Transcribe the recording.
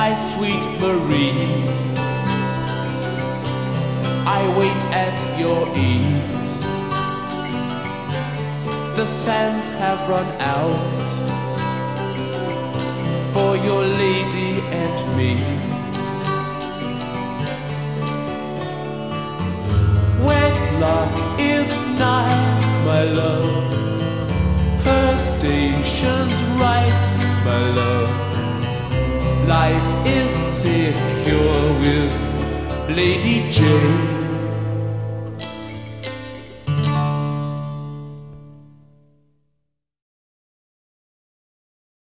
My sweet Marie, I wait at your ease. The sands have run out for your lady and me. Wedlock is nigh, my love. Her station's right, my love. Life is secure with Lady Jane.